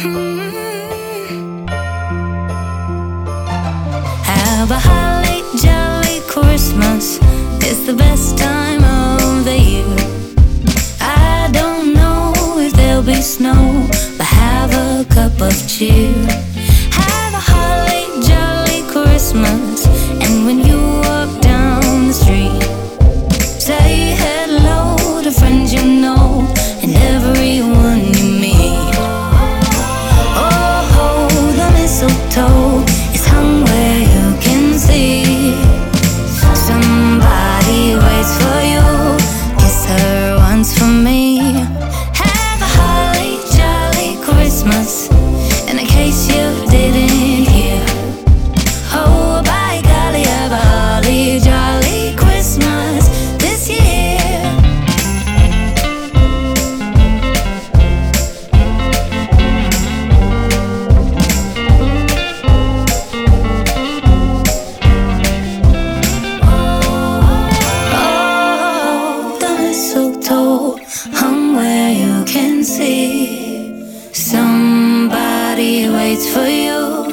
Hmm. Have a holly jolly Christmas. It's the best time of the year. I don't know if there'll be snow, but have a cup of cheer. Have a holly jolly Christmas, Christmas. And in case you didn't hear, oh, by golly, a jolly, jolly Christmas this year. Oh, oh, oh the mistletoe hung where you can see. waits for you.